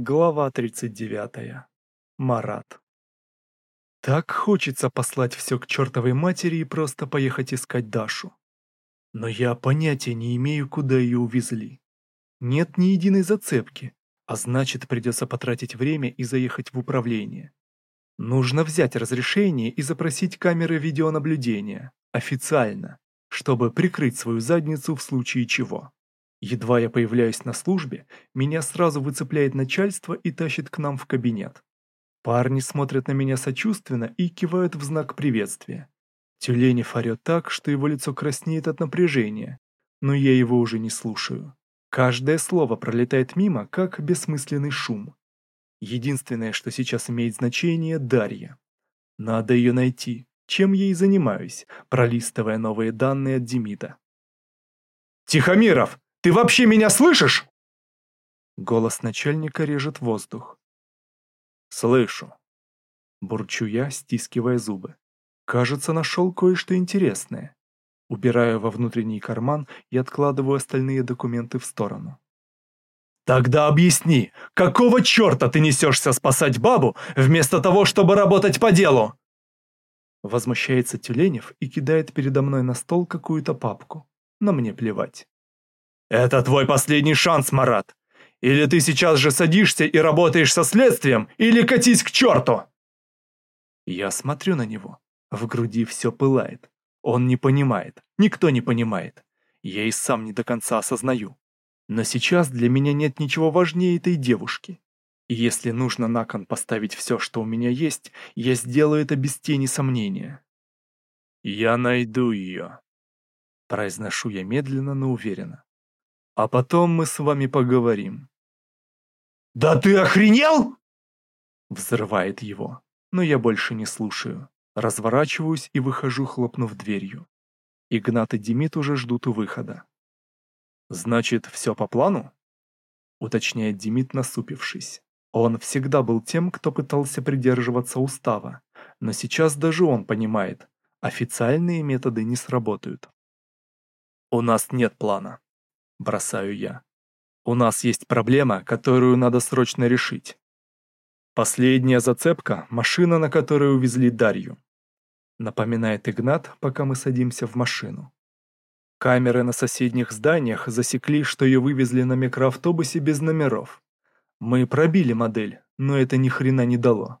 Глава 39. Марат. Так хочется послать все к чертовой матери и просто поехать искать Дашу. Но я понятия не имею, куда ее увезли. Нет ни единой зацепки, а значит придется потратить время и заехать в управление. Нужно взять разрешение и запросить камеры видеонаблюдения, официально, чтобы прикрыть свою задницу в случае чего. Едва я появляюсь на службе, меня сразу выцепляет начальство и тащит к нам в кабинет. Парни смотрят на меня сочувственно и кивают в знак приветствия. Тюленев орет так, что его лицо краснеет от напряжения, но я его уже не слушаю. Каждое слово пролетает мимо, как бессмысленный шум. Единственное, что сейчас имеет значение – Дарья. Надо ее найти, чем я и занимаюсь, пролистывая новые данные от Демида. «Тихомиров, ты вообще меня слышишь?» Голос начальника режет воздух. «Слышу». Бурчу я, стискивая зубы. Кажется, нашел кое-что интересное. Убираю во внутренний карман и откладываю остальные документы в сторону. «Тогда объясни, какого черта ты несешься спасать бабу, вместо того, чтобы работать по делу?» Возмущается Тюленев и кидает передо мной на стол какую-то папку, но мне плевать. «Это твой последний шанс, Марат. Или ты сейчас же садишься и работаешь со следствием, или катись к черту!» Я смотрю на него. В груди все пылает. Он не понимает. Никто не понимает. Я и сам не до конца осознаю. Но сейчас для меня нет ничего важнее этой девушки. И если нужно на кон поставить все, что у меня есть, я сделаю это без тени сомнения. «Я найду ее», — произношу я медленно, но уверенно. А потом мы с вами поговорим». «Да ты охренел?» Взрывает его, но я больше не слушаю. Разворачиваюсь и выхожу, хлопнув дверью. Игнат и Демид уже ждут у выхода. «Значит, все по плану?» Уточняет Демид, насупившись. Он всегда был тем, кто пытался придерживаться устава, но сейчас даже он понимает, официальные методы не сработают. «У нас нет плана», бросаю я. У нас есть проблема, которую надо срочно решить. Последняя зацепка – машина, на которой увезли Дарью. Напоминает Игнат, пока мы садимся в машину. Камеры на соседних зданиях засекли, что ее вывезли на микроавтобусе без номеров. Мы пробили модель, но это ни хрена не дало.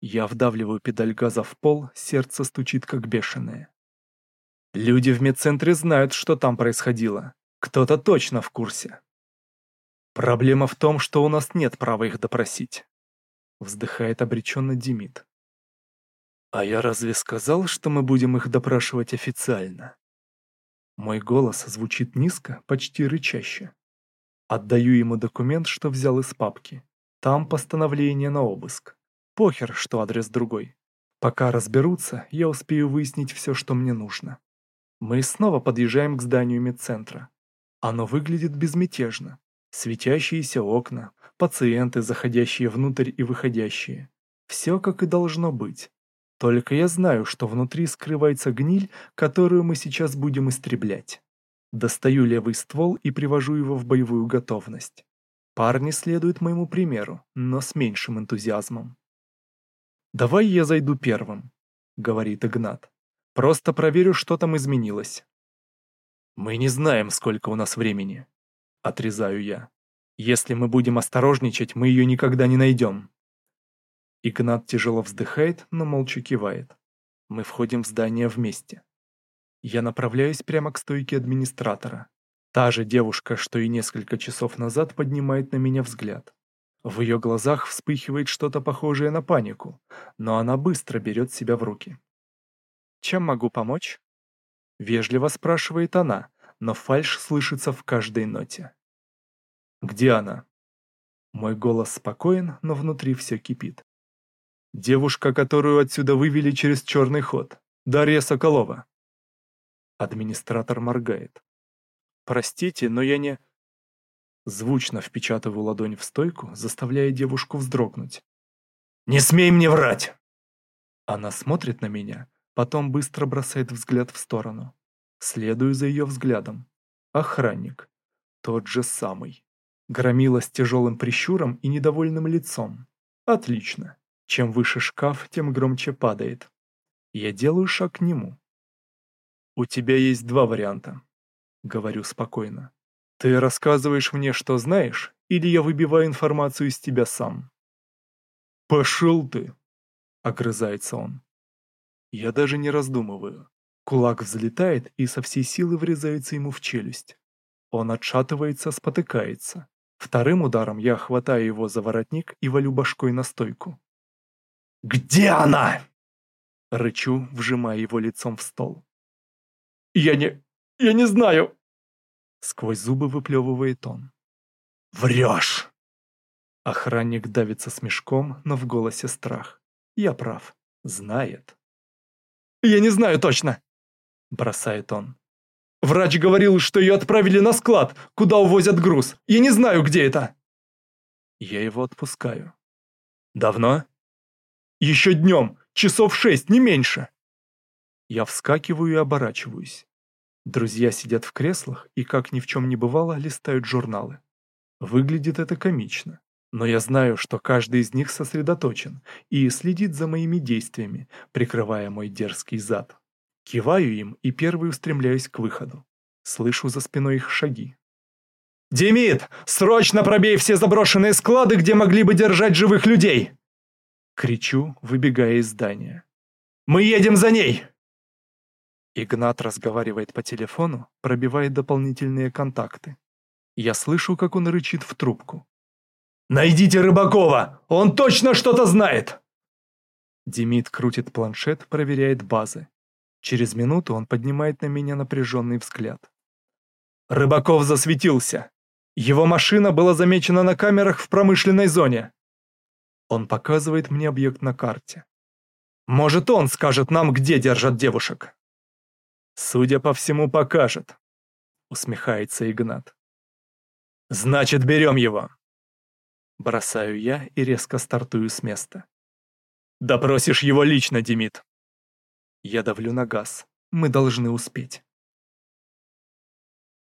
Я вдавливаю педаль газа в пол, сердце стучит как бешеное. Люди в медцентре знают, что там происходило. Кто-то точно в курсе. Проблема в том, что у нас нет права их допросить. Вздыхает обреченно Демид. А я разве сказал, что мы будем их допрашивать официально? Мой голос звучит низко, почти рычаще. Отдаю ему документ, что взял из папки. Там постановление на обыск. Похер, что адрес другой. Пока разберутся, я успею выяснить все, что мне нужно. Мы снова подъезжаем к зданию медцентра. Оно выглядит безмятежно. Светящиеся окна, пациенты, заходящие внутрь и выходящие. Все как и должно быть. Только я знаю, что внутри скрывается гниль, которую мы сейчас будем истреблять. Достаю левый ствол и привожу его в боевую готовность. Парни следуют моему примеру, но с меньшим энтузиазмом. «Давай я зайду первым», — говорит Игнат. «Просто проверю, что там изменилось. «Мы не знаем, сколько у нас времени», — отрезаю я. «Если мы будем осторожничать, мы ее никогда не найдем». Игнат тяжело вздыхает, но молча кивает. Мы входим в здание вместе. Я направляюсь прямо к стойке администратора. Та же девушка, что и несколько часов назад, поднимает на меня взгляд. В ее глазах вспыхивает что-то похожее на панику, но она быстро берет себя в руки. «Чем могу помочь?» Вежливо спрашивает она, но фальшь слышится в каждой ноте. «Где она?» Мой голос спокоен, но внутри все кипит. «Девушка, которую отсюда вывели через черный ход. Дарья Соколова». Администратор моргает. «Простите, но я не...» Звучно впечатываю ладонь в стойку, заставляя девушку вздрогнуть. «Не смей мне врать!» Она смотрит на меня, Потом быстро бросает взгляд в сторону. Следую за ее взглядом. Охранник. Тот же самый. Громила с тяжелым прищуром и недовольным лицом. Отлично. Чем выше шкаф, тем громче падает. Я делаю шаг к нему. «У тебя есть два варианта», — говорю спокойно. «Ты рассказываешь мне, что знаешь, или я выбиваю информацию из тебя сам?» «Пошел ты!» — огрызается он. Я даже не раздумываю. Кулак взлетает и со всей силы врезается ему в челюсть. Он отшатывается, спотыкается. Вторым ударом я хватаю его за воротник и валю башкой на стойку. «Где она?» Рычу, вжимая его лицом в стол. «Я не... я не знаю!» Сквозь зубы выплевывает он. «Врешь!» Охранник давится смешком, но в голосе страх. Я прав. Знает. «Я не знаю точно!» Бросает он. Врач говорил, что ее отправили на склад, куда увозят груз. Я не знаю, где это. Я его отпускаю. Давно? Еще днем, часов шесть, не меньше. Я вскакиваю и оборачиваюсь. Друзья сидят в креслах и, как ни в чем не бывало, листают журналы. Выглядит это комично. Но я знаю, что каждый из них сосредоточен и следит за моими действиями, прикрывая мой дерзкий зад. Киваю им и первый устремляюсь к выходу. Слышу за спиной их шаги. «Демид, срочно пробей все заброшенные склады, где могли бы держать живых людей!» Кричу, выбегая из здания. «Мы едем за ней!» Игнат разговаривает по телефону, пробивает дополнительные контакты. Я слышу, как он рычит в трубку. «Найдите Рыбакова! Он точно что-то знает!» Демид крутит планшет, проверяет базы. Через минуту он поднимает на меня напряженный взгляд. Рыбаков засветился. Его машина была замечена на камерах в промышленной зоне. Он показывает мне объект на карте. Может, он скажет нам, где держат девушек? Судя по всему, покажет. Усмехается Игнат. Значит, берем его. Бросаю я и резко стартую с места. Допросишь его лично, Демид. Я давлю на газ. Мы должны успеть.